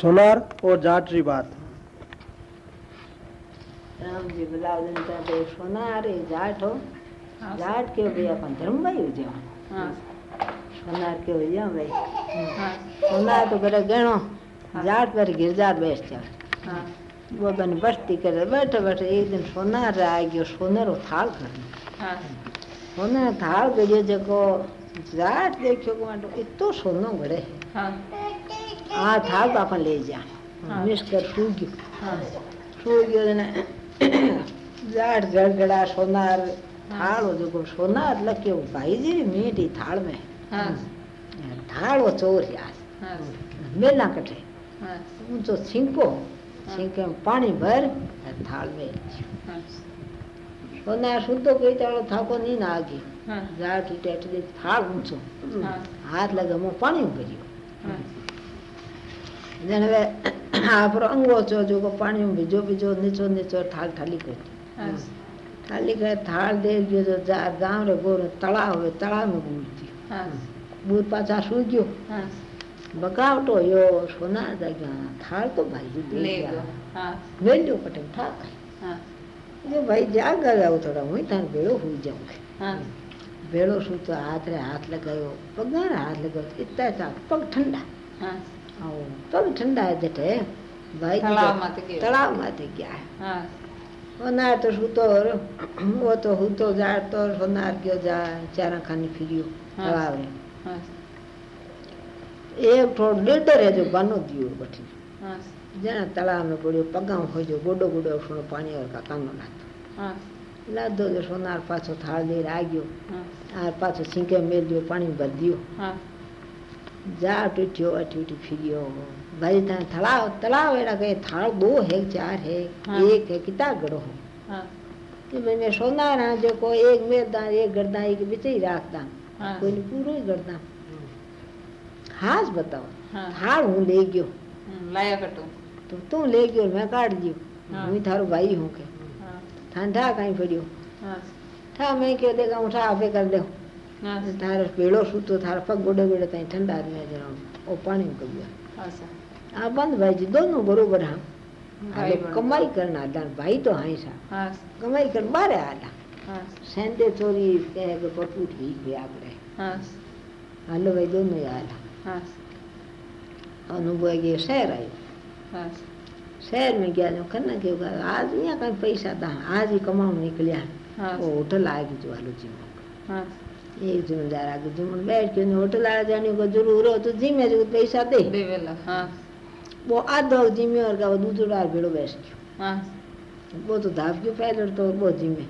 सोनार और जाटरी बात। राम जी बुलावदन ता बे सोनारे जाटो हाँ। जाट के बे अपन धर्म भाई हो जाओ। हाँ। सोनार के हो जाओ भाई। हाँ। सोनार तो बड़े गणो हाँ। जाट पर गिरजात बैठ जाओ हाँ। वो बन बस्ती करे बैठे बैठे एक दिन सोनार आ गयो हाँ। सोनार थाल कर हाँ। सोनार थाल गयो जको जाट देखियो को इतो सोनो बड़े हाँ। आ ಆ ಥಾಗ್ ಪಾಪನ್ ಲೇಜ್ಯಾ मिस्टर सूर्य ने जाट गड़गड़ा सोनार थाल हो जो सोनार लके भाई जी मीठी थाल में। हाँ। थाल वो चोर यार हाँ। मेला कटे हाँ। ऊंचो सिंको। सिंके में पानी भर थाल में सोनार सुतो कोई तालो थाको नहीं ना आगे जाट टेट थाल ऊंचो। हाथ लगे मो पानी भरियो जन वे आपरो अंगो चो जो को पानी में भिजो भिजो नीचो नीचो थाल ठाली कर थाली कर थाल दे गयो जो जा गाँव रे गोर तलाव है तलाव में बूर दियो बूर पाछा सू गयो। बकावटो यो सोना जा गया थाल तो भाई जी दे गया। मेल्यो पटे था जो भाई जाग गया थोड़ा हुई तार बेड़ो हुई जाऊँगे बेड़ो सू तो हाथ रे सा पग ठंडा है जटे भाई जी तलाव तो- माथे गयो। तलाव माथे गया है सोनार तो सूतो वो तो हूतो जाट तो सोनार गयो जा चारा खानी फिरियो हाँ। तलाव रे एक थोड़ो लीडर है जो बनो दियो बठी जना तलाव में पड़ियो पगा हो थाल थाल है है हाँ। एक है किता गड़ो हो। कि मैंने सोना ना जो को एक मेरदा एक गर्दा एक बिच ही राखदा। कोई ने पूरो ही गर्दा हास बताओ थाल हूँ ले गयो। लाया कटो तो। तू ले गयो मैं काट दियो। हाँ। હું थारो भाई हूँ के। ठंडा कहीं पड़ियो ठा मैं क्यों देगा उठा आपे कर दे थारो पेड़ो सूतो थारो पग गोडे गोडे ताई ठंडा में जरा ओ पानी में कबिया आ बंद भाई जी दोनों बरोबर हाँ भाई हालो कमाई करना दान भाई तो हाई सा कमाई कर बारे आला सेंदे चोरी कहे के पटू ठीक भी आगड़े हालो भाई दोनों ही आला अनुभव ये शहर आयो शहर में गया जो करना क्यों कर आज यहाँ कहीं पैसा था आज ही होटल आएगी जो एक जिम्मेदार आगे जिम्मन बैठ के होटल आ जाने को ज़रूर हो तो जिम्मे जो पैसा दे। वो आधो जिम्मे और का वो दूसरा भेड़ो बैठ गयो। वो तो धाप गयो पहले तो वो जिम्मे।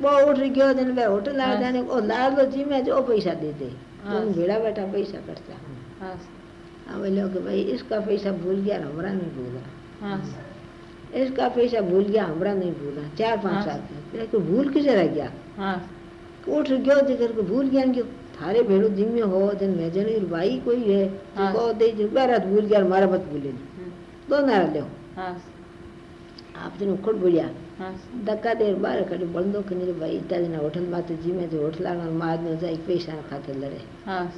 वो उठ गयो दिन वे होटल आ जाने को लाल तो जिम्मे जो पैसा दे दे। तुम भेड़ा बैठा पैसा करता अब लोग भाई इसका पैसा भूल गया हमारा नहीं भूला। हाँ। इसका पैसा भूल गया हमारा नहीं भूला। चार पाँच हाँ। साल के भूल किसे रह गया? कोठ गयो जे करके भूल गया कि थारे भेड़ो जिम्मे हो जन मैं जन भाई कोई है हाँ। को दे जो बारा तो भूल गया मारा मत भूले। हाँ। दो ना ले हाँ। आप जन उखड़ बोलिया हाँ। धक्का देर बार कर बंदो के किने भाई इतना दिन होटल मात तो जिम्मे जो होटल आना मार न जाए पेशा खाते लड़े। हाँ।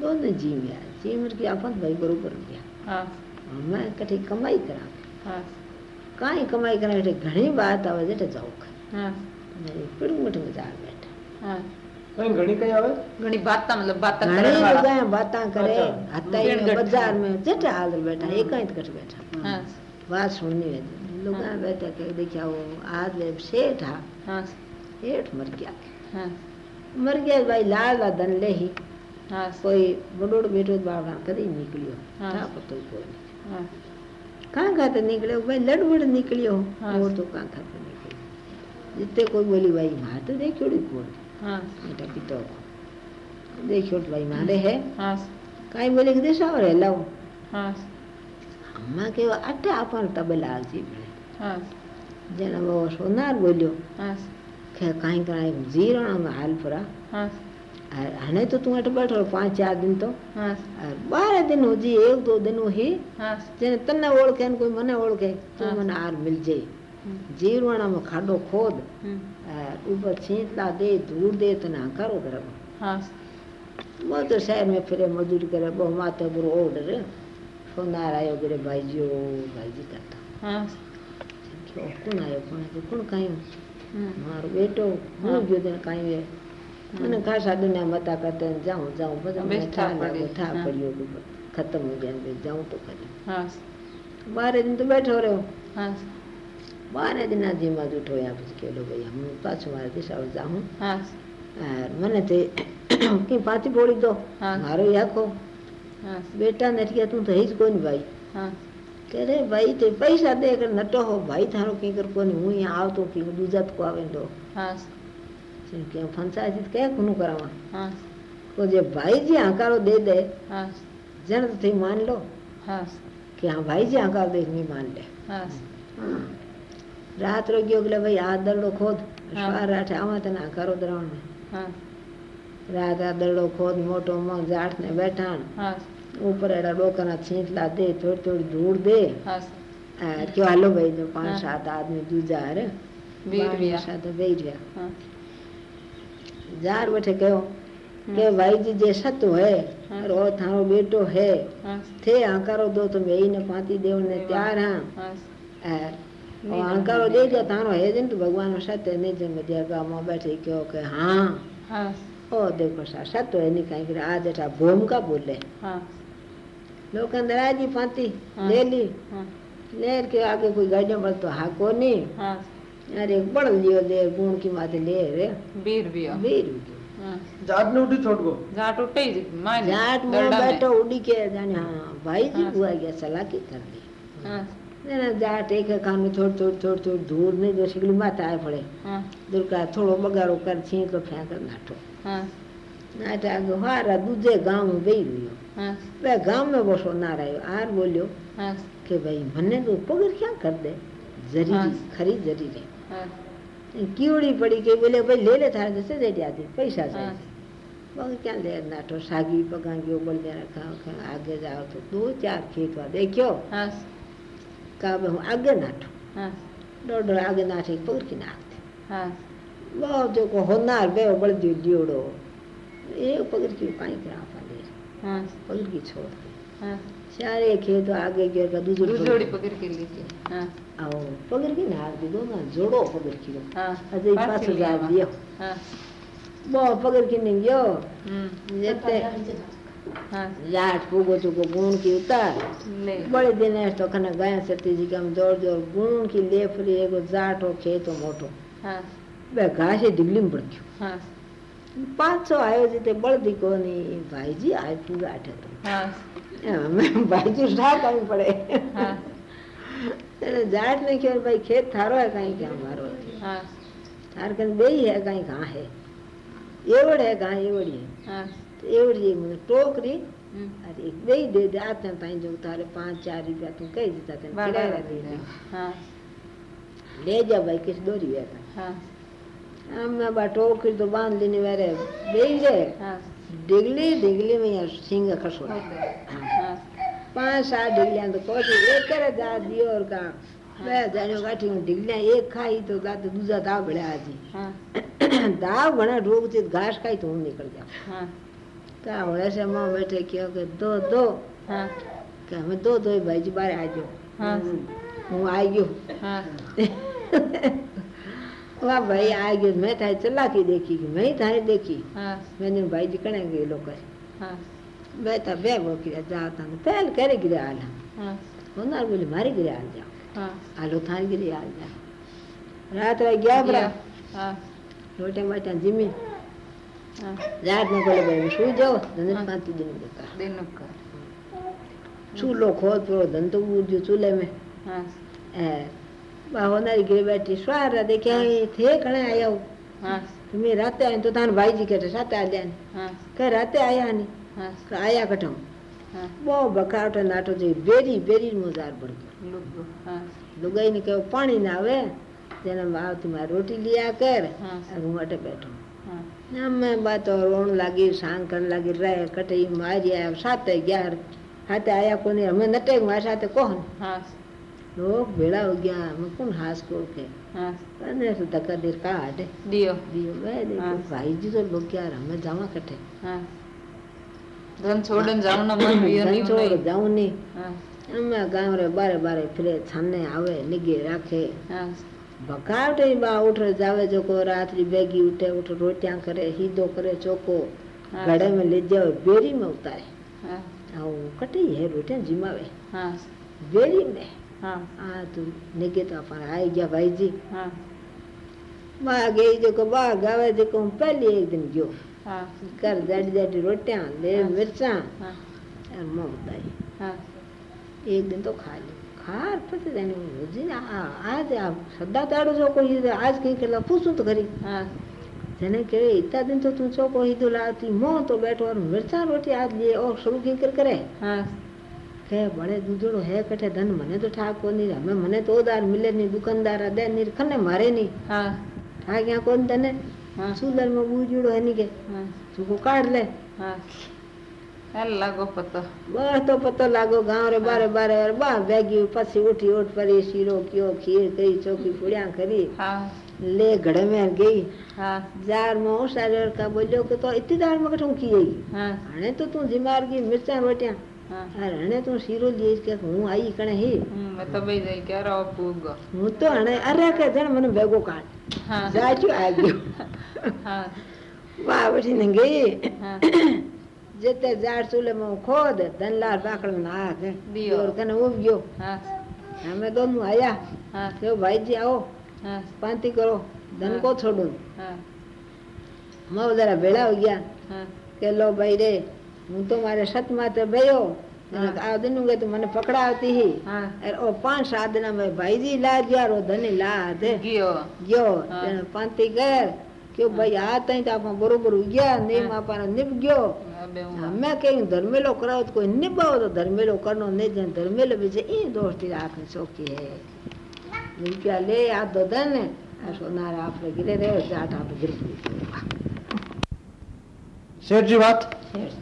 दोनों जिम यार जिम की आपन भाई बरोबर गया। हाँ। मैं कठे कमाई करा। हाँ। काई कमाई करा? घणी बात आवे जटे जाऊँ हाँ। मेरे पिड़ मठ में जा બેઠા कहीं घड़ी कहीं आवे ઘણી બાતા મતલબ બાતા ઘણી કરવા વાળા. બધા બાતા કરે अच्छा। હતાઈ ગણ में गठ बाजार में जेठा हाल बैठा एक ही कट बैठा હા, बात सुननी है लोग हाँ। बैठे के देखा वो आज वे सेठ हा હા, सेठ मर गया હા, मर गया भाई लाल ला धन ले ही હા, कोई बड़ोड़ बैठो बाबा कदी निकलियो हाँ। था पतो कोई नहीं હા, कहाँ खाते निकले भाई लड़बड़ निकलियो हाँ। और तो कहाँ खाते निकले जितने कोई बोली भाई माँ तो देखियो कौन હા, बेटा पिता को देखियो भाई मारे है હા, काई बोले कि देशा और लाओ હા, अम्मा के अटे अपन तबला आलसी बने હા, जेना वो सोनार बोलियो હા, के काई कराई जीरण में हाल परा હા, और हने तो तू अटे बैठो पांच चार दिन तो હા, और बारह दिन हो जी एक दो दिन ही હા, जेने तन्ने ओळखे ने कोई मने ओळखे तो हाँ। मने आर मिल जाए હમ, जीवण में खाडो खोद। हम्म। ऊपर छींटला दे धूल दे तो तना करो धर्म हाँ। वो तो शहर में फिरे मजदूरी करे बहु माते बुरो ओडर फोनार आयो गरे भाई जी ओ भाई जी करता हाँ कौन आयो कौन आयो कौन कायो? हम्म। मारो बेटो हूँ। गयो दिन कायो है मैंने हम्म। खासा दुनिया मता करते हैं जाऊँ जाऊँ बस मैं था पड़ी था पड़ी। हो। खत्म हो गया जाऊँ तो खरी हाँ। बारह दिन तो बैठो रहे। हो हाँ। બારે દિન આ ધીમા જ ઉઠો યા પછી કેલો ભાઈ હું પાછું મારે દિશાઓ જાઉં હા આ મને તે કઈ પાછી બોળી દો હા. મારો આખો હા બેટા નથી કે તું તો હઈ જ કોઈ ભાઈ હા કે રે ભાઈ તે પૈસા દે કે નટો હો ભાઈ તારો કઈ કર કોની હું અહીંયા આવતો કે દૂજા કો આવે તો હા કે ફંસાય કે કોનું કરાવવા હા તો જે ભાઈજી આકારો દે દે હા જેને તો થઈ માન લો હા કે હા ભાઈજી આકાર દે નહીં માન લે હા રાત રોગ્યો એટલે ભાઈ આ દરડો ખોદ રાઠે આમાં તને કરો દ્રવણ ને રાત આ દરડો ખોદ મોટો મગ જાઠ ને બેઠાણ ઉપર એડા ડોકાના છીંટલા દે થોડી થોડી ધૂળ દે કયો હાલો ભાઈ તો પાંચ સાત આદમી દૂજા અરે સાથે બેઈ રહ્યા જાર બેઠે કયો કે ભાઈજી જે સત હે રો થારો બેટો હે થે આકારો દો તો મેઈને પાતી દેવ ને ત્યાર હા હા આ, ઓ આંકારો દે દે તારો હે જ ને તો ભગવાન સત્ય ને જે મધ્યા ગામમાં બેઠી કયો કે હા હા ઓ દેખો સા સતો એની કઈ કે આ જેઠા ભૂમકા બોલે હા લોકો અંદર આજી પાંતી હા. ले ली હા लेर के आगे कोई गाड़ी बढ़ तो हाको नहीं હા अरे बड़ लियो दे गुण की माते ले रे વીરવ્યા. वीर હા जाट ने उठी छोड़ को જાટ ઉઠી જ માની जाट मुंह દરડા बैठो उड़ी के जाने हाँ भाई जी हाँ। हुआ गया सलाकी कर दी હા ना जाट एक कान में थोड़ी थोड़ी थोड़ी थोड़ी धूल नहीं जो शिकली माता आए पड़े હા दुर्गा थोड़ो बगारो कर छीन तो फेंक कर नाठो હા नाटा आगे हारा दूजे गांव में बेही रहियो હા वे गांव में बसो ना रहियो आर बोलियो હા कि भाई मन्ने तो पगर क्या कर दे जरी हाँ। खरी जरी रे હા कीवड़ी पड़ी के बोले भाई ले ले थारे जैसे दे जाती पैसा हाँ। चाहिए मगर क्या ले नाटो सागी पकांगी उबल दे रखा रखा, आगे जाओ तो दो चार खेत हुआ देखियो काबे हूँ आगे नाठ हाँ। डोडो आगे नाठ एक पकड़ की नाक नाखते हाँ। वाह जो को होनार बे बड़ दियो दियोड़ो। ये पकड़ की उपाय करा पा दे हाँ। पकड़ की छोड़ के सारे तो आगे गिर का दूसरी दूसरी पकड़ के लेके हाँ। आओ पकड़ की नार दी दो ना जोड़ो पकड़ की। हाँ। अजय पास जा दियो। हाँ। वो पकड़ की नहीं गयो हम्म। लाश पुगो तो को गुण की उतार। बड़े दिन है तो खाना गाय सती जी के दौड़ ज़ोर ज़ोर गुण की ले जाट हो खेत हो। मोटो हाँ। वे घास दिगली में पड़ती हाँ। पाँच सौ आयो जी ते बड़ दिको नहीं भाई जी आज पूरा आठ है तो। हाँ। हाँ, भाई जी उठा कहीं पड़े। हाँ। जाट ने क्यों भाई खेत थारो है कहीं क्या मारो है। हाँ। थार कहीं बेई है कहीं कहाँ है। एवड़ है कहाँ एवड़ी है। હા तो एवड़ी मुझे टोकरी હમ. अरे एक बेही दे दे आते हैं ताई जो तारे पाँच चार रुपया तू कही देता तेन વાડા किराया दे दे હા ले जा भाई किस डोरी है હા हम मैं बा टोकरी तो बांध लेने वाले बेही रे હા डिगली डिगली में यार सिंग खसो હા पांच सात डिगलियां तो कोई एक करे जा दियो और का मैं जानियो काठी में डिगलियां एक खाई तो जाते दूजा दाव बड़ा आजी હા दाव बना रोग से घास खाई तो हम निकल जाओ ऐसे बैठे क्यों के दो दो हाँ कि दो दो भाई जी बारे आ जाओ हाँ हूँ गयो हाँ वाह भाई आ गयो मैं थारे चला की देखी की मैं थारे देखी हाँ मैंने भाई जी कने गए लोग हाँ मैं बे वो किया जाता पहल करे गिरे हाँ बोले गिरे आल जाओ हाँ आलो गिरे आल जाओ रात रह गया हाँ जिमी રાત નું કોલે ભાઈ શું જાવ ધંધે પાંચ દિન કા દિન કા ચૂલો ખોલ પૂરો ધંધો ઉડ્યો ચૂલે મે હા હોનારી ઘરે બેઠી સ્વાર રાતે ક્યાંય થે ઘણે આવ્યા હા મેં રાતે આવીને તો તારા ભાઈજી કહેતા સાથે આવ્યા ને કે રાતે આવ્યા ને આવ્યા કઠો બહુ બકાવટો નાટો જોઈ બેરી બેરી નો ઝાર પડ્યો લુગાઈ ને કેવું પાણી ના આવે જેને આવતી મારી રોટી લીયા કર હું માટે બેઠો અમે બા તો રોણ લાગી સાંગ કર લાગી રહે કટઈ માર્યા સાતે ગયા હાથે આયા કોને અમે નટે મારી સાથે કોણ લોક ભેળા હો ગયા અમે કોણ હાસ કો કે અને ધક્કા દે કાઢે દિયો દિયો બે દે ભાઈજી તો લોક યાર અમે જાવા કટે ધન છોડન જાવ ન મન વિયર નહીં છોડ જાવ નહીં અમે ગામ રે બારે બારે ફરે છાને આવે નિગે રાખે હા बकावट ही बा उठ जावे जो को रात री बेगी उठे उठ रोटियाँ करे हीदो करे चोको गड़े में ले जाओ बेरी में उतारे हाँ कटे है रोटियाँ जिमावे हाँ बेरी में हाँ आ तू नेगे तो अपन आई गया भाई जी हाँ माँ गई जो को बा गावे जो को पहले एक दिन गयो हाँ कर जाटी जाटी रोटियाँ ले मिर्चा और मुँह उतारी हाँ एक दिन तो खा ली હાર પતી જાય હજી આજ આ સદા દાડો ચોકો આજ કંઈ કરેલા પૂછું તો ખરી હા જેને કહેવાય ઇતા દિન તો તું ચોકો હીધો લાવતી મો તો બેઠો મિરચા રોટી આજ લે ઓર શરૂ કીકર કરે હા કે બળે દૂધડો હે કઠે ધન મને તો ઠાકો નહીં અમે મને તો દાર મિલે નહીં દુકાનદાર દે નહીં ખને મારે નહીં હા ઠાક્યા કોણ તને સુદર માં બુજડો એની કે હા તું કાઢ લે હા લાગો પતો બસ તો પતો લાગો ગાંવ રે બારે બારે અરે બા ભેગી પછી ઉઠી ઉઠ પરી શીરો કયો ખીર કઈ ચોકી ફૂડ્યા કરી હા ले घड़े में गई હા जार में उस सारे का बोलियो कि तो इतनी दार में कठू की गई હા हणे तो तू जिमार की मिर्चा रोटियां હા अरे हणे तू सीरो लिए के हूँ आई कणे ही હમ મેં તો બે જઈ ક્યારે પૂગો હું તો હણે અરે કે જણ મને ભેગો કાઢ હા જાચું આ ગયો હા વાહ બેઠીને ગઈ હા જેતે ઝાડ ચૂલે માં ખોદ ધનલાલ બાકડ ના કે દિયો. દિયોર કને ઉગ્યો હા અમે દોનું આયા હા કે ભાઈજી આવો હા પાંતી કરો ધન કો છોડું હા મો જરા ભેળા હો ગયા હા કે લો ભાઈ રે હું તો મારે સત માથે ભયો હા. આ દિનું કે તું મને પકડાવતી હી હા અરે ઓ પાંચ સાત દિના મેં ભાઈજી લા ગયા રો ધની લા દે ગયો ગયો હા. તેને પાંતી કર કે ભાઈ આ ત્યાં આપણે બરોબર ઉગ્યા નેમ આપણને નીપ ગયો અમે કઈ ધર્મેલો કરાવો તો કોઈ નિભાવો તો ધર્મેલો કરનો નહીં જેને ધર્મેલો બી છે એ દોસ્તી રાખે શોખી હે રૂપિયા લે આ દોધા ને આ સોનાર આપણે ગીરે રહ્યો જાટ આપણે ગીરે શેઠજી વાત શેઠ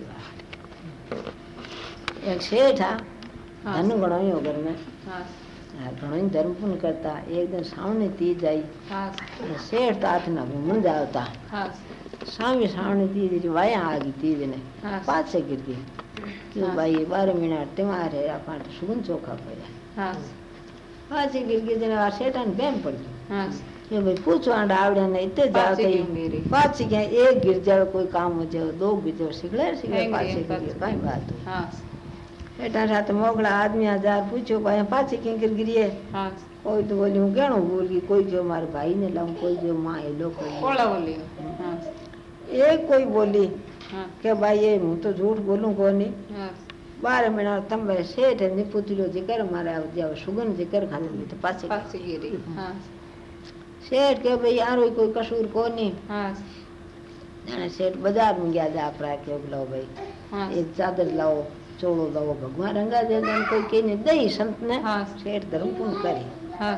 એક શેઠ હા ધનુ ગણો ઘર મેં હા ઘણો ધર્મ પૂન કરતા એક દિન સાવણી તીજ આવી હા અને શેઠ તો હાથના ભૂમણ જ આવતા હા સામી સાવણી તીજ વાયા આગી તીજ ને હા પાછે ગીર ગઈ કે હા. ભાઈ બાર મહિના તમારે આપણે સુગંધ ચોખા પડ્યા હા પાછી ગીર ગઈ જને આ શેઠાને બેમ પડી હા કે ભાઈ પૂછવા આવડે ને ઇતે જ પાછી આવતા કેમ ગીરી? પાછી ક્યાં એક ગીર જાવ કોઈ કામ हो जाओ दो गिर जाओ सिगड़े सिगड़े એમ पाछे એમ गिर પાછી. कई बात બેટા સાથે મોગળા આદમી હજાર પૂછ્યો ભાઈ પાછી કિંકર ગીરીએ કોઈ તો બોલ્યું કેણું બોલી કોઈ જો મારા ભાઈ ને લાવું કોઈ જો માં એ લોકો એ કોઈ બોલી કે ભાઈ એ હું તો જૂઠ બોલું કોની બાર મહિના તમે શેઠ એમની પૂતળીઓ જીકર મારે જાવ સુગંધ જીકર ખાલી તો પાછી ગીરી શેઠ કે ભાઈ આરો કોઈ કસૂર કોની અને શેઠ બજારમાં ગયા હતા આપણા કે લાવો ભાઈ એક ચાદર લાવો ચોળો લાવો ભગવાન રંગા દે અને કોઈ કહીને દઈ સંત ને હા શેઠ ધર્મ પૂર્ણ કરી હા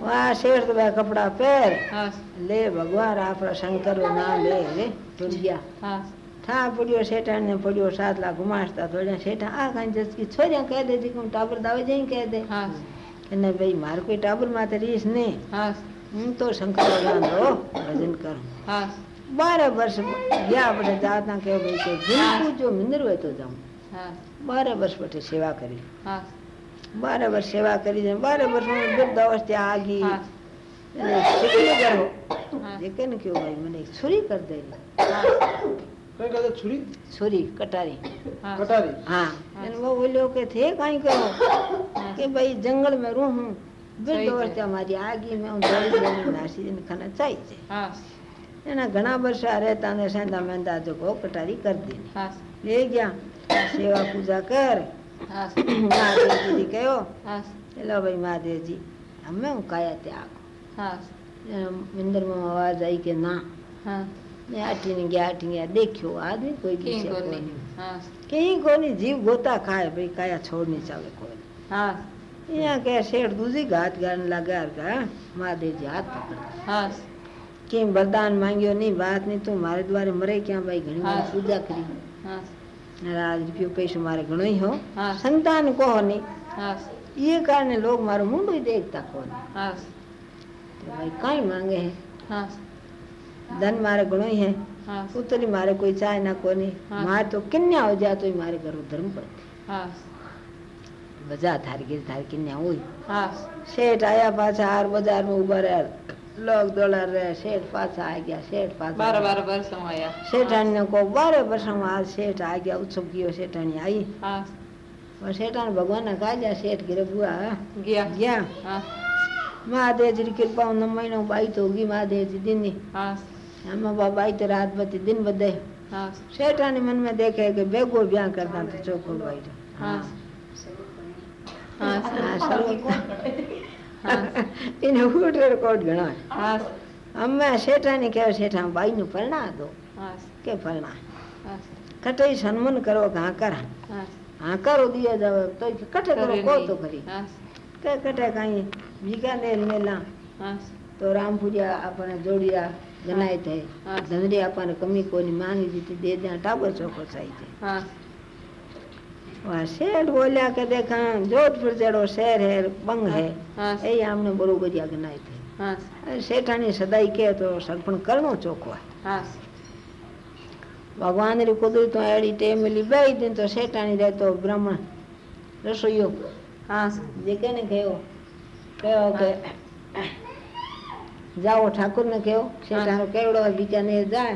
વાહ શેઠ તો ભાઈ કપડા પહેર હા લે ભગવાન આપણા શંકર નામ લે રે ભૂલી ગયા હા ઠા પડ્યો શેઠા ને પડ્યો સાત લાખ ગુમાડતા થોડા શેઠા આ કાંઈ જસકી છોર્યા કહે દે જી કે હું ટાબર દાવે જઈ કહે દે હા અને ભાઈ મારે કોઈ ટાબર માથે રીસ નહીં હા હું તો શંકર ભગવાન રહો ભજન કરું હા બારે વર્ષ ગયા આપણે જાતના કે ભાઈ કે બિલકુલ જો મંદિર હોય તો જાઉં હા બારે વર્ષ પછી સેવા કરી હા બારે વર્ષ સેવા કરી છે બારે વર્ષ હું વૃદ્ધ અવસ્થા આગી હા અને શીખી કરો હા. જે કે ને કેવું ભાઈ મને એક છુરી કરી દે કઈ કહે છુરી છુરી કટારી હા કટારી हाँ એને वो बोलियो કે थे कहीं करो કે ભાઈ જંગલ में रहूं हूँ વૃદ્ધ સહી છે. અવસ્થા મારી આગી મેં હું દોડી દોડી નાસી દઈને ખાને ચાઈ છે હા એના ઘણા વર્ષા રહેતા ને સેંધા મેંધા જો ગો કટારી કરી દીધી હા ले गया सेवा पूजा कर હા महादेव जी ने कहो હા चलो भाई महादेव जी हमें હું કાયા ત્યાગ હા મંદિરમાં અવાજ આવી કે ના હા ને આટીને ગયા આટીને ગયા દેખ્યો આદમી કોઈ કેમ દિશે કોની કોની હા કઈ કોની જીવ ગોતા ખાય ભાઈ કાયા છોડ નહીં ચાલે કોઈ હા અહીંયા કે શેઠ દૂધી ઘાત ગાન લગાર કા મહાદેવજી હાથ પકડ હા કેમ વરદાન માંગ્યો નહીં વાત નહીં તું મારે દ્વારે મરે ક્યાં ભાઈ ઘણી વાર હા. પૂજા કરી હા રાજ રૂપિયો પૈસો મારે ઘણો હો હા સંતાન કહો નહીં હા એ કારણે લોગ મારું મુંડું દેખતા કોને હા તો ભાઈ કાંઈ માંગે હે હા ધન મારે ઘણો હે ઉતરી મારે કોઈ ચાય ના કોની મારે તો કિન્યા હો જાય તો મારે ઘર ધર્મ પડે બજાર થારી ગઈ થારી કિન્યા હોય શેઠ આયા પાછા હાર બજાર માં ઉભા રહ્યા લોક દોલર રે શેઠ પાછા આ ગયા શેઠ પાછા બાર બાર વર્ષો આવ્યા શેઠાણી ને કહો બારે વર્ષોમાં આ શેઠ આ ગયા ઉત્સવ ગયો શેઠાણી આવી હા શેઠાણ ભગવાન કાજા શેઠ ઘરે બુઆ ગયા ગયા મહાદેવજી કૃપા નો મહિનો બાઈ તો ગી મહાદેવજી દિનની આમાં બા બાઈ તો રાત બધી દિન બધે શેઠાની મનમાં દેખે કે ભેગો બ્યા કરતા તો ચોખ્ખો બાઈ હા એને ફૂટ કોટ ગણો હા અમે શેઠાણી કહે શેઠા બાઈ નું પરણા દો હા કે પરણા હા કટઈ સન્માન કરો કે હા કરા હા હા કરો દિયા જાવ તો કટે કરો કો તો કરી હા કે કટે કઈ બીકાનેર મેલા હા તો રામપુરિયા આપણને જોડિયા ગનાય થાય હા. ધંધરી આપણને કમી કોની માંગી દીધી દે ત્યાં ટાબર ચોખ્ખો થાય છે वहाँ शहर बोलिया के देखा जोधपुर जड़ो शहर है बंग है हाँ, हाँ, हाँ। यही हमने बड़ो गुजिया गनाई थी। सेठानी सदाई के तो सरपण करनो चोखो है। भगवान री कुदरत तो अड़ी टेम मिली बे दिन तो सेठानी रहे तो ब्राह्मण रसोइयो हाँ। जेके ने कहो कहो के जाओ ठाकुर ने कहो सेठानो केवड़ो बीकानेर जाए।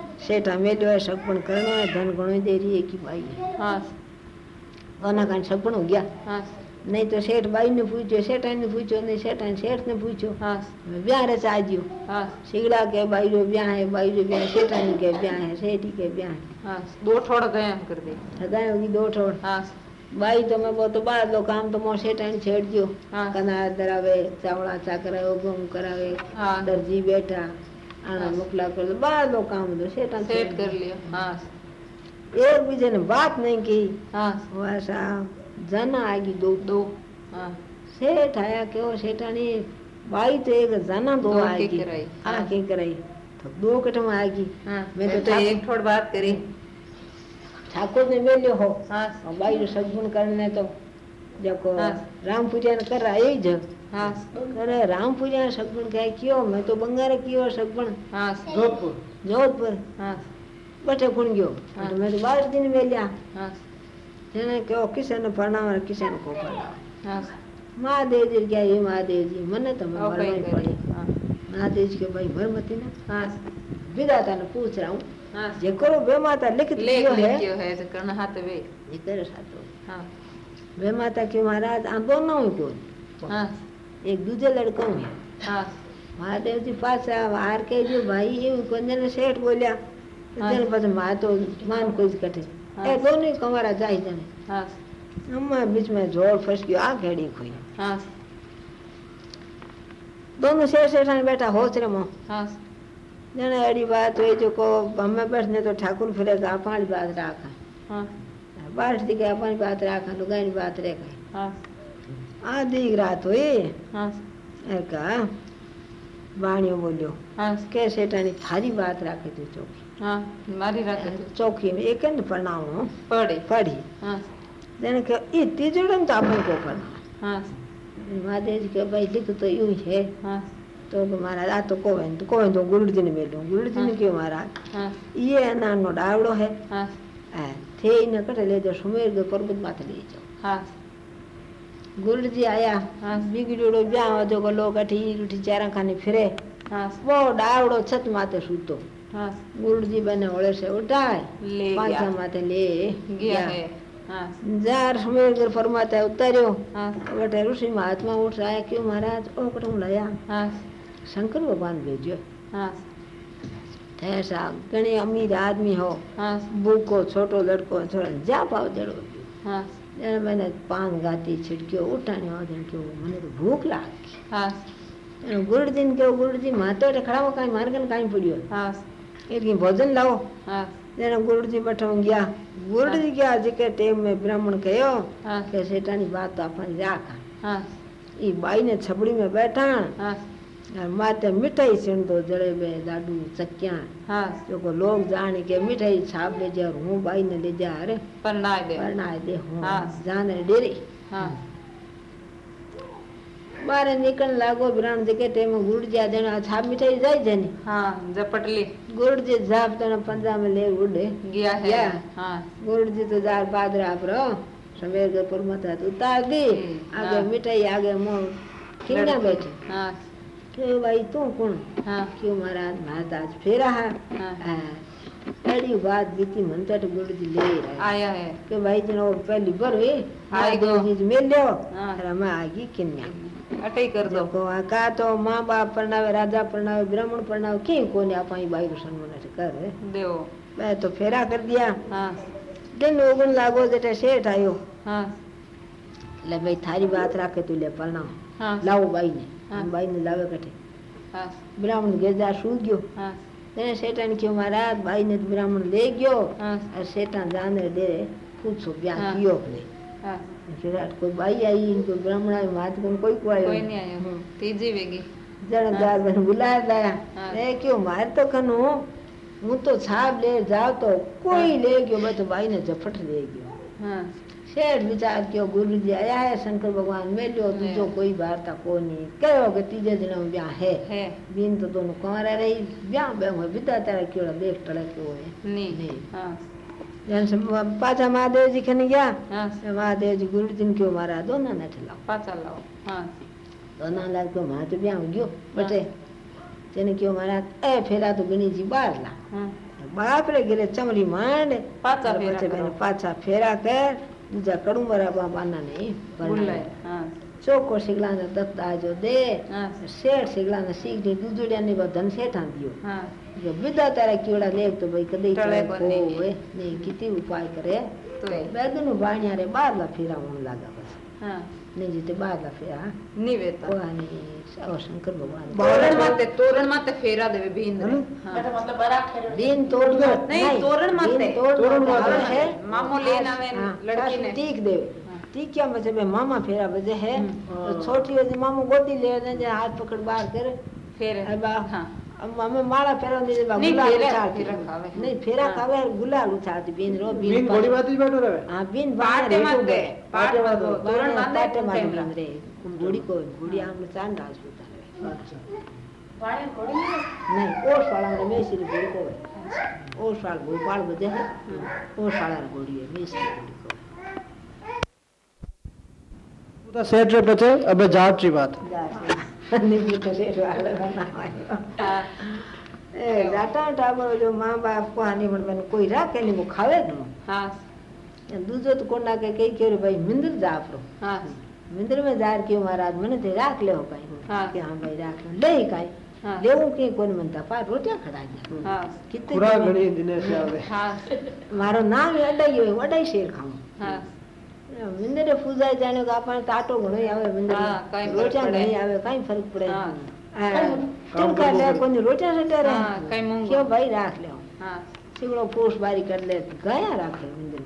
सेठ हमेलो है सगपण करना है धन गणो दे रही है कि भाई है हाँ गाना का हो गया हाँ नहीं तो सेठ भाई ने पूछो सेठा ने पूछो नहीं सेठा सेठ ने पूछो हाँ ब्याह रे चाहियो हाँ सिगड़ा के भाई रो ब्याह है भाई रो ब्याह सेठा के ब्याह है सेठी के ब्याह है दो ठोड़ गए कर दे गए होगी दो ठोड़ हाँ भाई तो मैं वो तो बाद लो काम तो मोसे टाइम छेड़ दियो हाँ। कनार दरावे चावड़ा चा गुम करावे हाँ। दर्जी बैठा આના મોકલા કરો બાર નો કામ હતું સેટા સેટ કરી લ્યો હા એકબીજાને વાત નહીં કી હા વાસા જાના આગી દો દો હા શેઠ આયા કેવો શેઠાની બાઈ તો એક જાના દો આગી આ કે કરાઈ તો દો કટમ આગી મેં તો એક થોડ વાત કરી ઠાકોર ને મેલ્યો હો હા બાઈ નો સદગુણ કરીને તો જકો રામ પૂજા કરા એ જ कर रहा यही जग હા अरे राम पूजा ने सद्गुण क्या कियो मैं तो बंगारे कियो सद्गुण હા जोधपुर जोधपुर હા बटे कुण गयो हाँ। तो मैं तो बारह दिन मेल्या હા જેને કહો કિશન પ્રણામ અને કિશન કો પ્રણામ હા મહાદેવજી क्या ये महादेव जी મને તમે આવું કઈ મરવાઈ કરી પડી હા महादेव जी के भाई भरमती ने હા विदाता ने पूछ रहा हूँ હા જે કરો બે માતા लिखित લેખ कियो है લખ્યો હે તો કણ હાથ વે ये करे सातो હા બે માતા क्यों महाराज आ दोनों ही कोई હા एक दूजे लड़को है હા महादेव जी पास हार के जो भाई ये कोने सेठ बोलिया हाँ। तेरे पास मां तो मान कोई कटे हाँ। ए दोनों ही कमारा जाई जाने હા अम्मा बीच में जोर फंस गयो आ घेड़ी खोई હા दोनों शेर सेठान बैठा होच रे मो હા जने अड़ी बात हुई जो को हमें बैठने तो ठाकुर फिरेगा अपनी बात राखा હા बारिश दिखे अपनी बात राखा लुगाई बात रे गई હા आधी रात हुई હા एर का वाणियो बोलियो હા के सेठानी थारी बात राखे तू चौकी હા મારી રાખે તું चौकी में एक ने प्रणाम हो પડે पढ़ी હા जने के ई तीजड़े तो अपन को प्रणाम હા महादेव जी के भाई लिख तो यूं ही है હા तो कि महाराज आ तो कोवेन तो कोवेन तो गुरुजी ने मिलो गुरुजी ने हाँ। क्यों महाराज હા ये अनानो डावड़ो है હા आ, थे इन कटे ले जाओ सुमेर के पर्वत माथे गुरुड़ जी आया हाँ। ब्याह जो लोग अठी उठी चारा खाने फिरे। हाँ। वो डावड़ो छत माते सूतो। हाँ। जी बने ओले से उठाए। पांचा माते ले गया हाँ। जार हमें घर फरमाता है। उतारियो बटे हाँ। ऋषि महात्मा उठ रहा है क्यों महाराज? ओ कटम लाया। शंकर भगवान भेजो। ऐसा घने अमीर आदमी हो। भूखो छोटो लड़को जा पाओ जड़ो। હા जने मैंने पान गाती छिड़क्यो उठाने वादन क्यों मने तो भूख लागी હા एनो गुरुजी ने क्यों गुरुजी मातो रे खड़ा काई मार्गन काई पड़ियो હા एक दी भोजन लाओ હા જેને ગુરુજી બઠો ગયા ગુરુજી ગયા જેકે ટેમ में ब्राह्मण कयो हाँ કે સેટાની વાત તો આપણી રાખ हाँ ઈ બાઈ ને છબડી में बैठा हाँ और माते मिठाई सिंधो जड़े में दादू चक्या। हाँ। जो को लोग जाने के मिठाई छाप ले जा हूँ बाई ने ले जा अरे। पर ना दे दे हूँ हाँ। जाने डेरी हाँ। बारे निकल लागो ब्राह्मण जेके टेम गुरुजी आ देना छाप मिठाई जाई जनी हाँ जपटली गुरुजी झाप तेना पंजा में ले उड़े गया है। हाँ। गुरुजी तो जार पादरा पर सवेर के पुर मथा उतार दी। हम्म, आगे। मिठाई आगे मुँह खिंगा बैठे। हाँ। क्यों भाई तू कौन हाँ क्यों महाराज महाराज आज फेरा है हाँ अड़ी बात बीती मनता तो गुरु जी ले रहे आया है કે ભાઈ જનો પહેલી બર હોય આઈ ગયો. દેવજી મેલ લ્યો હા. અરે માં આગી કિન્યા अटई कर दो લોકો આ કા તો માં બાપ પરણાવે રાજા પરણાવે બ્રાહ્મણ પરણાવે કે કોને આપાઈ બાઈ સન્માન કરે देव બે તો ફેરા કરી દિયા हाँ દિન ઓગણ લાગો જેટે શેઠ આવ્યો हाँ એટલે ભાઈ થારી વાત રાખે તું લે પરણાવ हाँ લાવો બાઈને હા. ભાઈને લાવે કાઢે બ્રાહ્મણ ગેજા શું ગયો એને શેટાણ કયો મહારાજ ભાઈને બ્રાહ્મણ લઈ ગયો શેટાણ જાને દે પૂછો ક્યાં ગયો નહીં કોઈ બાઈ આવી કોઈ બ્રાહ્મણ આવ્યો મહાત્મા કોઈ કોઈ આવ્યો ત્રીજી વેગી જણદાર મને બોલાયા હતા એ કયો મારે તો કનું હું તો છાપ લે જાવ તો કોઈ લઈ ગયો બધો ભાઈને ઝપટ લઈ ગયો शेर विचार क्यों गुरु जी आया है शंकर भगवान मेलियो तुझो कोई वार्ता नहीं कहो के तीजे दिन में ब्याह है, दिन तो दोनों कुंवारा रही ब्याह ब्याह में विदा तारा क्योड़ा देख टड़ा क्यों है। नहीं नहीं हाँ। जन पाचा महादेव जी खेने गया। हाँ। महादेव जी गुरु जी क्यों मारा दोनों ने ठला पाचा लाओ। हाँ। दोनों लाओ को माँ तो ब्याह गयो हाँ। बटे तेने क्यों मारा ए फेरा तो गणी जी बाहर ला। हाँ। बाप रे गिरे चमड़ी मांड। पाचा फेरा पाचा फेरा कर। जा कड़ू मरा बाबा ना नहीं बोला है। चोको सिगला ने दत्ता जो दे शेर सिगला ने सीख दी दुजुड़िया ने बदन से ठान दियो। हाँ। जो विदा तेरा कीड़ा ले तो भाई कदे चले को नहीं किती उपाय करे। तो बेदनु बाणिया रे बाहर ला लागा बस। हाँ। नहीं जीते बाद फेरा हाँ। नहीं बेटा वो आने सब शंकर भगवान। तोरण माते तोरण माते फेरा देवे बीन हाँ। हाँ। बेटा मतलब बड़ा खेर बीन तोड़ दो नहीं तोरण माते। तोरण माते है। हाँ, मामो लेना में लड़की ने। ठीक देवे। ती क्या मज़े में मामा फेरा बजे है। हम्म। तो छोटी वजह मामू गोदी ले जाए हाथ पकड़ बाहर कर। फेरे। हाँ। हम्म। तो छोटी होती मामू गोदी ले ने जे हाथ पकड़ बाहर कर फेर अरे बा हाँ अब मामे माला फेरा दे बा नहीं, गुलाल फेरा- उछालती फेरा खावे। नहीं फेरा हाँ। खावे गुलाल उछालती बीन रो बीन બીન पास- ઘોડી માથી બેઠો રહે हाँ बीन पाटे बाहर मत रेटू दे, गए पाट पाटे मत मत दो, दो, तोरण बाने बांधे पाटे तो मार टाइम बीन रे घोड़ी को घोड़ी आम चांद डाल सुता रे नहीं ओस वाला ने मेसी घोड़ी को है ओस वाला भोपाल बजे है ओस वाला घोड़ी है मेसी घोड़ी को તો સેટ રે પછી હવે જાટ રી વાત हाँ જાટા ટાબર જો મા બાપ को हानि बन कोई राखे नहीं वो खावे न हाँ दूजो तो कोना के कई के भाई मिंदर जा आपरो हाँ मिंदर में जार क्यों महाराज मने ते राख ले हो काई हाँ। कि हां भाई राख ले ले काई हाँ लेऊ के कोन मनता पा रोटिया खड़ा गया हाँ कितने ખુરા दिन- ઘણી દિનેશ આવે हाँ मारो नाम अडाई हो अडाई शेर खाऊं हाँ વિંદરે પૂજાય જાણ્યો કે આપણને તાટો ઘણો આવે વિંદર રોટા ઘણી આવે કઈ ફરક પડે ટીમકા લે કોઈ રોટા રટા રહે કયો ભાઈ રાખ લે સીવડો પોષ બારી કરી લે ગયા રાખે વિંદર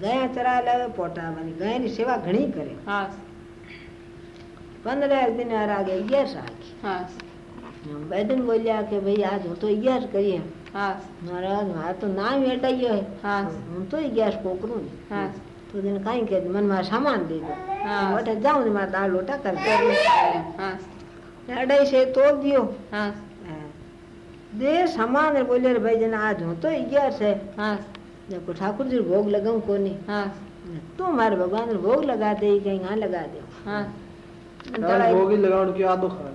ગયા ચરા લાવે પોટા વાળી ગયાની સેવા ઘણી કરે પંદર દિન રાગે અગિયાર રાખી બેદન બોલ્યા કે ભાઈ આજ હું તો અગિયાર કરીએ મહારાજ મારે તો નામ એટાઈ ગયો હું તો અગિયાર છોકરું ને तो दिन कहीं के मन मार सामान दे दो। हाँ। जाऊँ तो मैं दाल लोटा कर कर हाँ। लड़ाई से तो दियो। हाँ। दे सामान बोले रे भाई जन आज हूँ तो ग्यार से। हाँ। देखो ठाकुर जी भोग लगाऊँ कोनी। हाँ। तो मारे भगवान रे भोग लगा दे कहीं हाँ लगा दे। हाँ। भोग ही लगाउन की आदो खा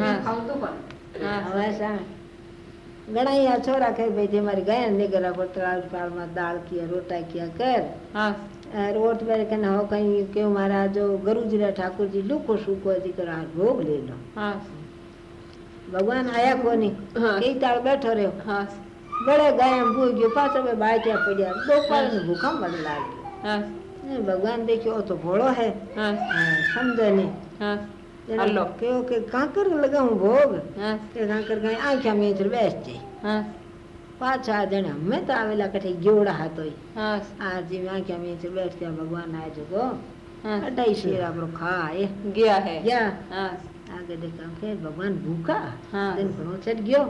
हाँ। खाओ तो पर हाँ। ही छोरा कह भाई जे मारी गया निकला पर तलाव पाल में दाल किया रोटा किया कर। हाँ। रोट मेरे कहना हो कहीं क्यों महाराज जो गुरु जी ठाकुर जी लुको सुको जी करा भोग ले लो हाँ भगवान आया कोनी हाँ। कई ताल बैठो रहो हाँ बड़े गए हम भूल गयो पास में बाइटिया पड़िया दो पाल में भूखम बन लाग गयो हाँ भगवान देखियो तो भोड़ो है हाँ समझे नहीं हाँ हलो। क्यों के काकर लगाऊँ भोग हाँ के काकर गए आंखा में इधर बैठ जाए हाँ પાછા જણા મેં તો આવેલા કઠે ગયોડા હતો આ જી માં કે અમે બેઠ ત્યાં ભગવાન આય જગો અઢાઈ શેર આપણો ખા એ ગયા હે ગયા આગળ દેખામ કે ભગવાન ભૂખા તેમ ઘણો ચડ ગયો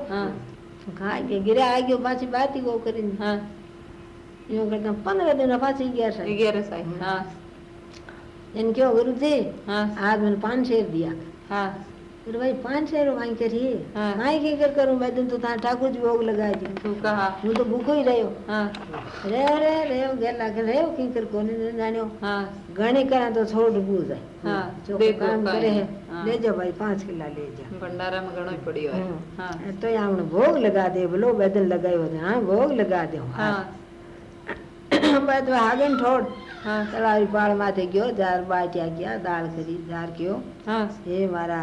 ખા કે ગિરા આ ગયો પાછી બાતી ગો કરીને હા યો કરતા પંદર દિન પાછી ગયા સાહેબ ગયા સાહેબ હા એને કયો ગુરુજી હા આજ મને પાંચ શેર દિયા હા पर भाई पाँच सौ रो मांग करी हाँ। माई की कर करूँ मैं दिन तो ता ठाकुर जी भोग लगाए दी तू कहा? मु तो भूखो ही रहयो। हाँ। रे रे रे गेला के रहयो की कर कोने ने जानियो हाँ। गणे करा तो छोड़ डूबू जाए। हाँ। जो काम करे है हाँ। ले जा भाई पाँच किला ले जा। भंडारा में घणो पड़ियो है। हाँ। हाँ। तो या हूँ भोग लगा दे बोलो बदन लगायो हाँ भोग लगा दे हाँ। बाद में हागन ठोड़। हाँ। तलावी पाड़ माथे गयो जार बाटिया गया दाल खरीद जार क्यों। हाँ। ये मारा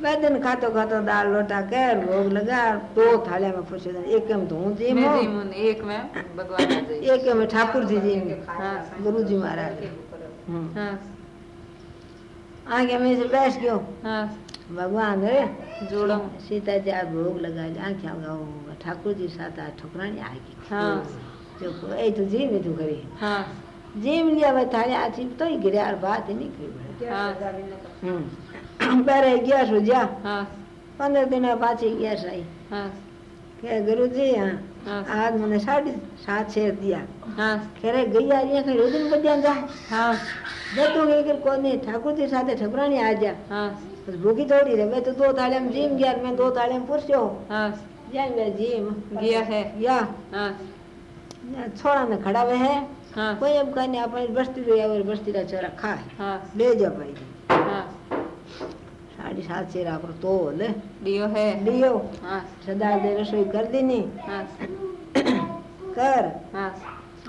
બે દિન ખાતો ખાતો દાળ લોટા કર ભોગ લગાડ તો થાળીમાં પૂછ્યો એક એમ તો હું જેમ મેં હોઉં, જીમું ને એક મેં ભગવાન જઈ એક એમ ઠાકુરજી જેમ હા ગુરુજી મહારાજ હમ. હા આ કે મેં બેસ ગયો હા ભગવાન રે જોડમ સીતાજી આ ભોગ લગાવી આંખે ઠાકુરજી સાથે આ ઠોકરાણી આવી હા જો એ તો જીમ તું કરી હા જીમ લ્યા હવે થાળે આ ચીપ તો ગિર્યા ભાત નીકળી પડે હા હમ બારે ગયા છું જ્યાં હા પંદર દિન પાછી ગયા સાઈ હા કે ગુરુજી હા હા આજ મને સાડી સાત શેર દિયા હા ખેરે ગયા અહીંયા કઈ રોજ બધ્યા જા હા જતું ગઈ કે કોને ઠાકુરજી સાથે ઠકરાણી આજા હા બસ ભૂખી થોડી રે મેં તો દો થાળે જીમ ગયા મેં દો થાળે પૂછ્યો હા જ્યાં મેં જીમ ગયા હે યા હા છોડા ને ખડાવે હે હા કોઈ એમ કહીને આપણે બસ્તી રહી આવે બસ્તી ના છોરા ખાય હા લેજો ભાઈ હા સાડી સાત શેર આપણો તો લે ડિયો હે લિયો હા સદા દે રસોઈ કરી દીની હા કર હા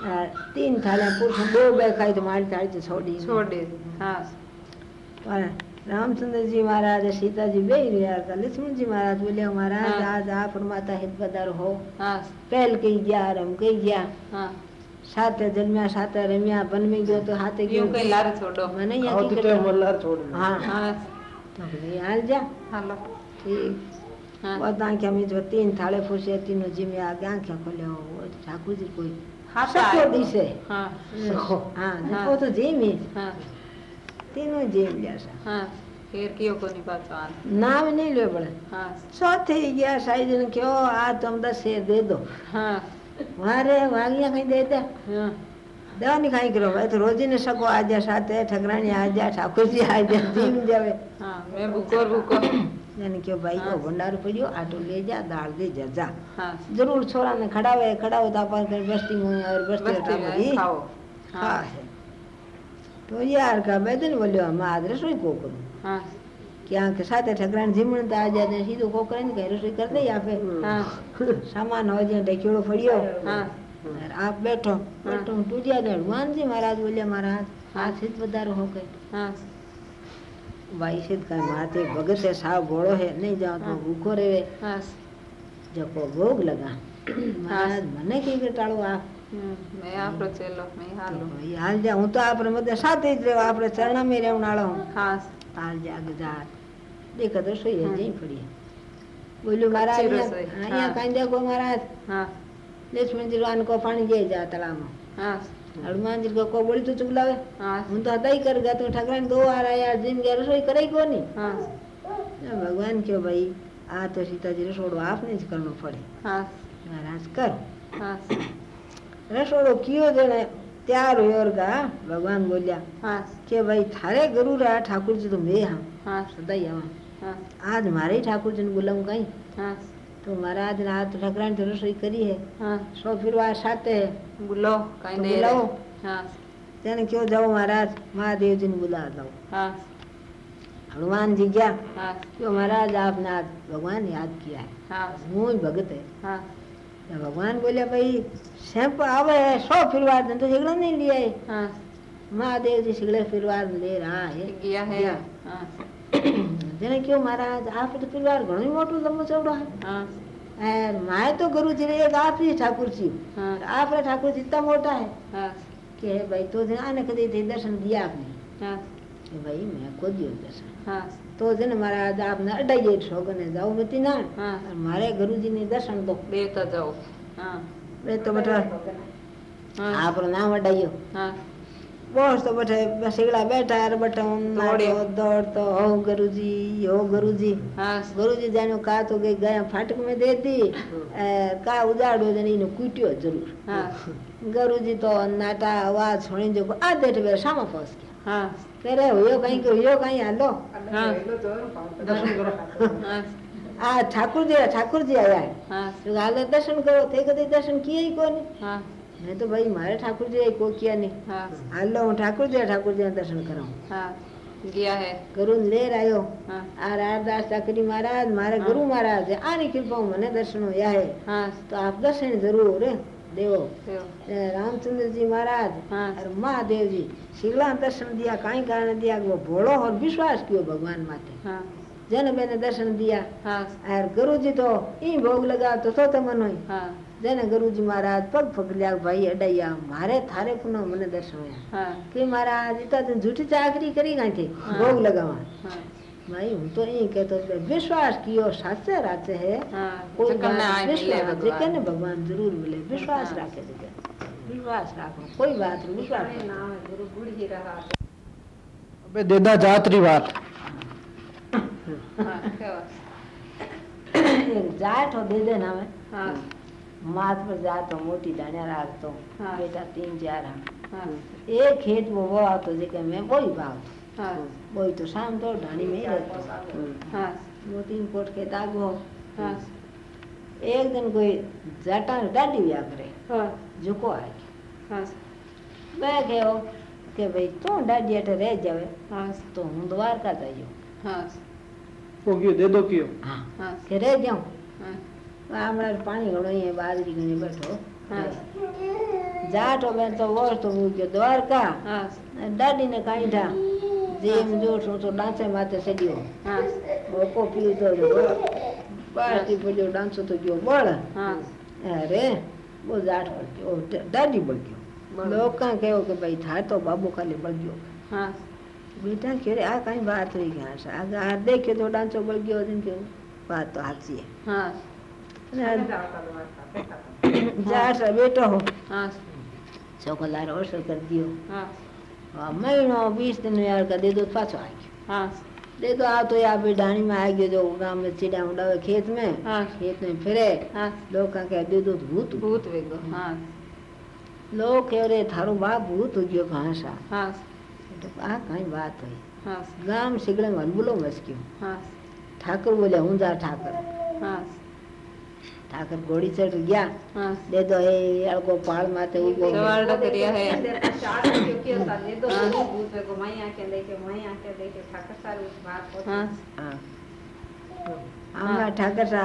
આ તીન થાળે પૂછું બહુ બે ખાય તો મારી થાળી તો છોડી છોડી હા પણ રામચંદ્રજી મહારાજ સીતાજી બે રહ્યા હતા લક્ષ્મણજી મહારાજ બોલ્યા મહારાજ હા. આજ આ પરમાતા હિત પધારો હો હા પહેલ કઈ ગયા રમ કઈ ગયા હા સાથે જન્મ્યા સાથે રમ્યા બનમી ગયો તો હાથે ગયો યું કઈ લારે છોડો મને અહીંયા આવતી કી ટાઈમ કરતા? મલ્હાર છોડ जा। हलो। हाँ। और जो तीन थाले फुसे तीन जी आ गया क्या खोलियो वो ठाकुर जी कोई हाँ सको दी से हाँ। हाँ। वो तो जी में हाँ। तीनों जी में जैसा हाँ। फिर क्यों को नहीं बात नाम नहीं ले बड़े। हाँ। चौथे गया साई दिन क्यों? आज तो तुम दस दे दो। हाँ। वहाँ रे वागिया कहीं दे दे। हाँ। दवा नहीं खाई करो भाई तो रोजी ने सको आ जा साथ है ठगरानी आ जा ठाकुर जी आ जा जीम जावे હા મેં ભૂકો ભૂકો यानी क्यों भाई को हाँ। भंडार पड़ियो आटो ले जा दाल दे जा जा હા जरूर छोरा ने खड़ावे खड़ावे तो अपन कहीं बस्ती में और बस्ती બસ टाबर ही ખાઓ हाँ હા है तो यार का बेदन बोलियो हम आज रसोई को करूं હા क्या के साथ ठगरान जिमण तो आ जाते सीधो को करे कहीं रसोई कर दे या फिर હા सामान हो जाए ढेक्योड़ो पड़ियो હા આપ બેઠો બેઠો હું તૂજ્યા દે હનુમાનજી મહારાજ બોલ્યા મહારાજ આ સિદ્ધ વધારો હો ગઈ ભાઈ સિદ્ધ કઈ માતે ભગત હે સાવ ભોળો હે નહીં જાઓ તો ભૂખો રહે જકો ભોગ લગા મહારાજ મને કી બેટાડો આપ મેં આપણો ચેલો મેં હાલો હાલ જા હું તો આપણે મધ્ય સાથે જ રહેવા આપણે ચરણામાં રહેવનાળો હું ખાસ હાલ જા ગજા દેખા તો સોઈ જઈ પડી બોલ્યું મહારાજ અહીંયા કાંજા ગો મહારાજ હા लक्ष्मण जी को पानी दे जा तलाम हाँ। हनुमान जी को को बोली तू चुप लावे। हाँ। तो अदा कर गया तू ठाकरान गो आ रहा यार जिन गया रसोई करे को नहीं हाँ भगवान क्यों भाई? आ तो सीता जी रसोड़ो आपने ज करनो पड़े। हाँ। महाराज कर। हाँ। रसोड़ो कियो देने तैयार हुए और कहा भगवान बोलिया हाँ। के भाई थारे गुरु रहा ठाकुर जी तो मैं हम हाँ।, हाँ। सदा ही। हाँ। आज मारे ठाकुर जी ने गुलाम कहीं हाँ। તો महाराज ने हाथ ठकरान तो रसोई करी है હા सौ फिर वहाँ साथे है બોલો કઈ तो દે बुलाओ હા तेने क्यों जाओ महाराज महादेव जी ने बुला दो હા हनुमान जी गया હા क्यों महाराज आपने आज भगवान याद किया है હા हूँ ही भगत है હા तो भगवान बोले भाई सैंप आवे है सौ फिर वार तो झगड़ा नहीं लिया है હા महादेव जी सिगड़े परिवार ले रहा है गया है गया। हाँ જેને કયો મહારાજ આપ તો પરિવાર ઘણું મોટું લંબુ ચવડો હે हाँ और माए तो गुरु जी एक आप ही ठाकुर जी हाँ आप रे ठाकुर जी इतना मोटा है हाँ कि भाई तो दिन आने कदी थे दर्शन दिया आपने हाँ कि भाई मैं को दियो दर्शन हाँ तो जन महाराज आपने अड्डाइए ठोगने जाओ मती ना हाँ और मारे गुरु जी ने दर्शन दो देवता जाओ हाँ वे तो बटा हाँ आप नाम अड्डाइयो हाँ बस तो बटे सिगड़ा बैठा है बटे दौड़े। दौड़ तो हो गुरु जी हो गुरु जी हाँ गुरु जी जानो का तो गई गया फाटक में दे दी का उजाड़ो जने इनो कूट्यो ज़रूर हाँ गुरु जी तो नाटा आवाज़ सुनी जो आ देट वे सामा फंस गया करे करो करो मैं तो भाई मारे ठाकुर जी को किया नहीं। हाँ। हूँ ठाकुर जी ठाकुर जी दर्शन कराऊं। हाँ गया है। गुरु लेर आयो। हाँ। आ अरदास ठाकरी महाराज मारे गुरु महाराज है आनी कृपा मने दर्शन होया है। हाँ। तो आप दर्शन ज़रूर देवो रामचंद्र जी महाराज हाँ। और महादेव जी शिगला दर्शन दिया कहीं कारण दिया वो भोलो और विश्वास कियो भगवान माते हाँ। जन मैंने दर्शन दिया। हाँ। और गुरु जी तो ई भोग लगा तो तो तमन हुई हाँ। जी महाराज पग पग लिया भाई अडैया मारे थारे पुनो मने दर्शन हुआ हाँ। कि महाराज इतना दिन झूठी चाकरी करी गई थी हाँ। भोग लगावा। हाँ। भाई हूँ तो यही कहते तो विश्वास कियो साचे राचे है। हाँ कोई जगन्ने बात आए मिले विश्वास जेके ने भगवान भगवान ज़रूर मिले विश्वास हाँ। राखे जेके विश्वास राखो कोई बात नहीं विश्वास अरे राखो। नाम गुरु बुढ़ रहा। अबे देदा जातरी बात। हाँ जाट हो दे देना में। हाँ। माथ पर जातो मोटी दाने राखतो हाँ। बेटा तीन चार हाँ, एक खेत वो वो आतो जेके में वो ही भाव हाँ। वो ही तो शाम तो ढाणी में ही रहतो हाँ। वो तीन कोट के दाग हाँ। एक दिन कोई जटा डाडी भी आकरे झुको आ हाँ। मैं कह के भाई तू डाडी अटे रह जावे तो हूँ द्वारका जाइयो हाँ। वो क्यों दे दो क्यों हाँ। हाँ। के रह जाऊँ હમણાં પાણી ઘણો અહીંયા બાજરી ઘણી બેઠો જાટો બેન તો વળતો મૂક્યો દ્વારકા દાદીને કાંઠા જેમ જોઠો તો ડાંચે માથે સડ્યો બોકો પીવતો પારથી પડ્યો ડાંચો તો ગયો બળ અરે બહુ જાટ બળગ્યો દાદી બળગ્યો લોકો કહેવો કે ભાઈ થાતો બાબુ ખાલી બળગ્યો બેટા કે આ કાંઈ વાત રહી ગયા છે આ દેખ્યો તો ડાંચો બળગ્યો કેવું વાત તો સાચી હા बेटो हो ओसो कर दियो महीनो बीस दिन यार का दे दो पाछो आ गयो दे दो आ तो या में आ गयो जो गाँव में चिड़ा उड़ावे खेत में खेत में फिरे दे दो भूत भूत वेगो लोग कह रहे थारो बाप भूत हो गयो आ बात गाँव सिगड़े में ठाकुर बोले हूँ जा ठाकुर हाँ ठाकर घोड़ी चढ़ गया। हाँ। दे दो ए अड़को पाल माते उगो। सवाल करिया है। क्योंकि ऐसा दे दो तो हाँ। भूत पे घुमाई आके देखे वहीं आके देखे ठाकर सारे उस बात को हाँ। हाँ। हाँ। ठाकर सा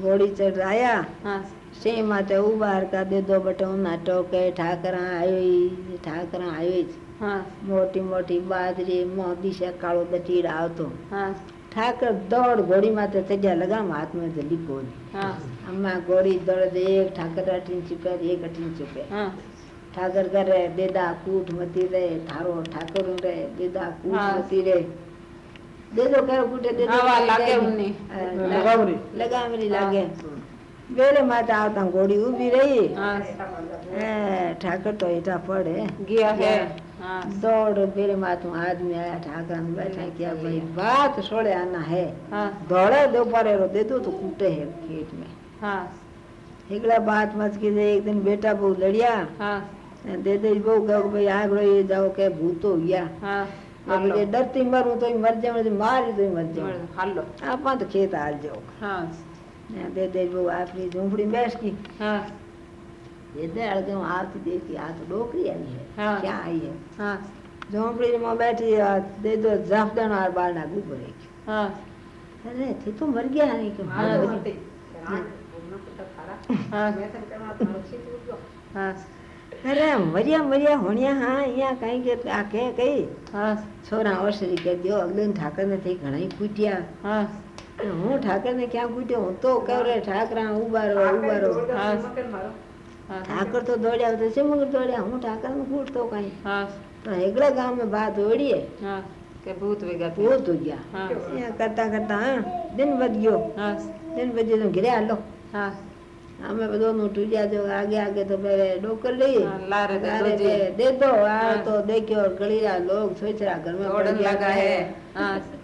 घोड़ी चढ़ आया। हाँ। से माते उबार का दे दो बटे उना हाँ, टोके ठाकर आयो ठाकर आयो हाँ। मोटी मोटी बादरी मोदी से कालो दटीड़ा आवतो हाँ। ઠાકર દોડ ઘોડી માથે ચડ્યા લગામ હાથમાં જલ્દી કોની हाँ અમ્મા ઘોડી દોડ એક ઠાકર અટીન ચૂપે એક અટીન ચૂપે हाँ ઠાકર કરે દેદા કૂટ મતી રે થારો ઠાકર રે દેદા કૂટ હા. મતી રે દેદો કરો કૂટે દેદો હા, વા કરે, લાગે જાય. ઉની. હા, લગાવરી. લગામરી હા. લાગે बेले माता आता घोड़ी उबी रही ठाकर तो इटा पड़े गया है दौड़ बेले मातू आदमी आया ठाकर में बैठा किया भाई बात छोड़े आना है दौड़े दो परे रो दे दो तो कूटे है खेत में एकला बात मत की एक दिन बेटा बहु लड़िया दे दे बहू कहो भाई आग रो ये जाओ के भूत हो गया डरती मरू तो मर जाओ मार तो मर जाओ आप तो खेत हाल जाओ हाँ બે બે બહુ આપણી ઝૂંપડી બેસકી હા એટલે અડધે હું આવતી દેખી આ તો ડોકરી આવી હે ક્યાં આવી હે ઝૂંપડીમાં બેઠી દે તો જાફદાન હાર બાર ના દૂધ ભરે હા અરે તે તો મર ગયા નહીં કે મારા બધી હા અરે મર્યા મર્યા હોણ્યા હા અહીંયા કઈ કે આ કે કઈ હા છોરા ઓસરી કે દો અગલન ઠાકર નથી ઘણા કૂટ્યા હા હું ઠાકર ને ક્યાં ગુજ્યો હું તો કહું રે ઠાકરા ઉભારો ઉભારો ઠાકર તો દોડ્યા તો છે મગર દોડ્યા હું ઠાકર નું ને તો કઈ પણ એકલા ગામ માં બાત દોડીએ કે ભૂત વેગા ભૂત ગયા કરતા કરતા દિન વધ ગયો દિન વધી તો ઘરે હાલો અમે દોનું ટૂજ્યા જો આગે આગે તો બે ડોકર લઈએ લારે દે દો આ તો દેખ્યો ગળીરા લોગ છોચરા ઘર માં ઓડન લગા હે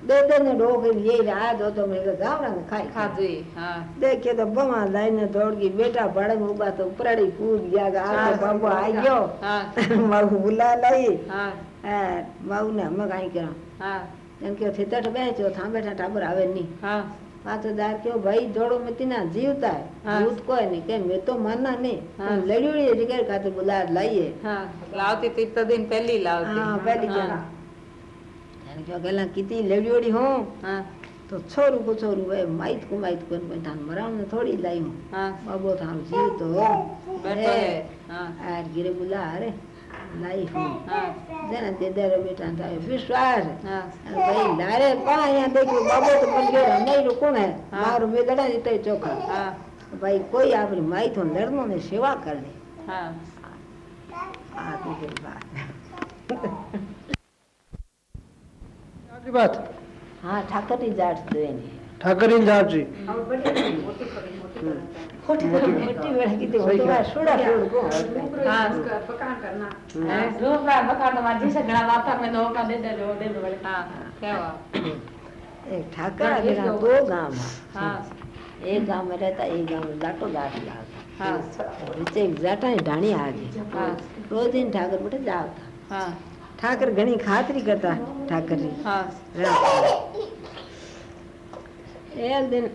દે ને ડો કે યે રાત હો તો મેં ગાવડા ને ખાઈ ખાધી હા દેખે તો બમા લઈને દોડગી બેટા ભાડે ઉભા તો ઉપરાડી કૂદ ગયા કે આ બાબો આવી ગયો હા મારું બુલા લઈ હા હા માઉ ને અમે કાઈ કર્યા હા એમ કે થેતટ બેચો થા બેઠા ટાબર આવે નહીં હા આ તો દાર કયો ભાઈ દોડો મતી ના જીવતા ભૂત કોઈ નહીં કે મેં તો માના નહીં લડ્યું જગ્યાએ કાતે બુલા લઈએ હા લાવતી તીર્થ દિન પહેલી લાવતી હા પહેલી જરા જણા એને કયો ગેલા કીધી લડ્યુડી હું હા તો છોરું કો છોરું ભાઈ માઈત કો માઈત કોન કોઈ થાન મરાવ ને થોડી લાઈ હું હા બાબો થાન જીવ તો બેઠો હે. હે હા આ ગીરે બોલા અરે લાઈ હું હા જેને દેદારો બેટા થાય વિશ્વાસ હા અને ભાઈ લારે કોણ અહીંયા દેખ્યું બાબો તો પણ ગયો રમાઈ કોણ હે હા. મારું બે દડા જીતે ચોખા હા ભાઈ કોઈ આપણી માઈ તો લડનો ને સેવા કરે હા આ બીજી વાત आपकी बात? हाँ ठाकर इंचार्ज दो ठाकर इंचार्ज जी। हम्म। मोटी मोटी तो तो सोडा हाँ, को हाँ उसका पकान करना। है जो पकान तो वाजी से घणा वाता में नो का दे दे लो दे लो हाँ क्या हुआ? एक ठाकर अगला दो गाँव। हाँ। हम्म। एक गाँव में रहता एक गाँव में जाटो गाट लाग एक रोज ठाकर जाता ઠાકર ઘણી ખાતરી કરતા ઠાકરની હા એક દિન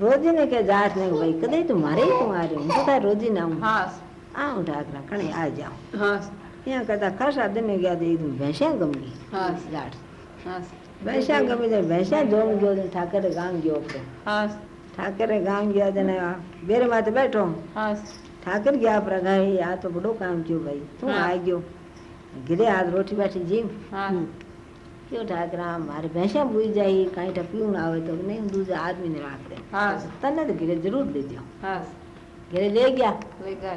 રોજી ને કે જાત ને ભાઈ કદે તું મારે તું આ રહ્યો હું તો તારે રોજી ના આવું હા આવું ઠાકરા કણે આ જાઉં હા ત્યાં કરતા ખાસા દિને ગયા તો એકદમ ભેંસ્યા ગમી હા. જાટ હા ભેંસ્યા ગમી તો ભેંસ્યા જોન ગયો તો ઠાકરે ગામ ગયો આપણે હા ઠાકરે ગામ ગયા તો ને બેરે માથે બેઠો હા ઠાકર ગયા આપણા ગાય આ તો બડો કામ થયું ભાઈ તું હા. આ ગયો गिरे आज रोटी बैठी जीव हाँ। हम्म। क्यों ठाक राम हमारे भैंसा बुझ जाई कहीं तो पीऊ ना आवे तो नहीं दूसरे आदमी ने राख दे हाँ। तन्ने तो गिरे ज़रूर दे दियो हाँ। गिरे ले गया। ले गया